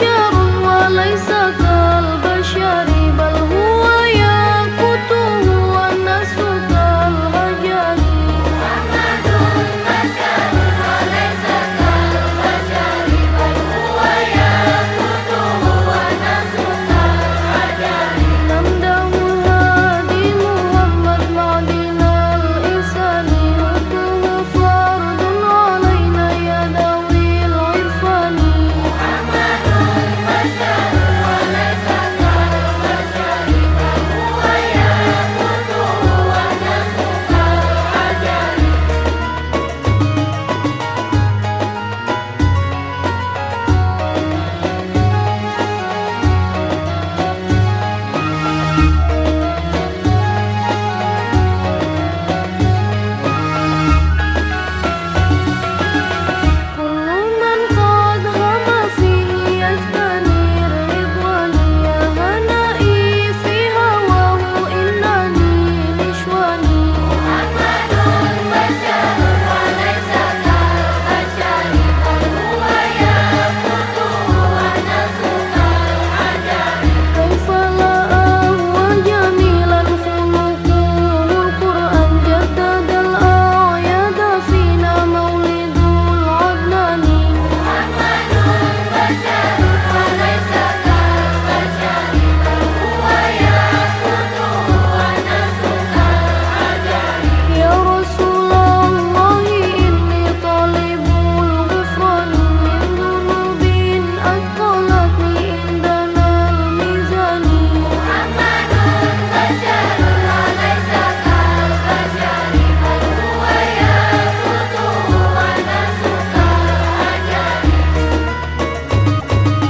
بشر وليس كبشر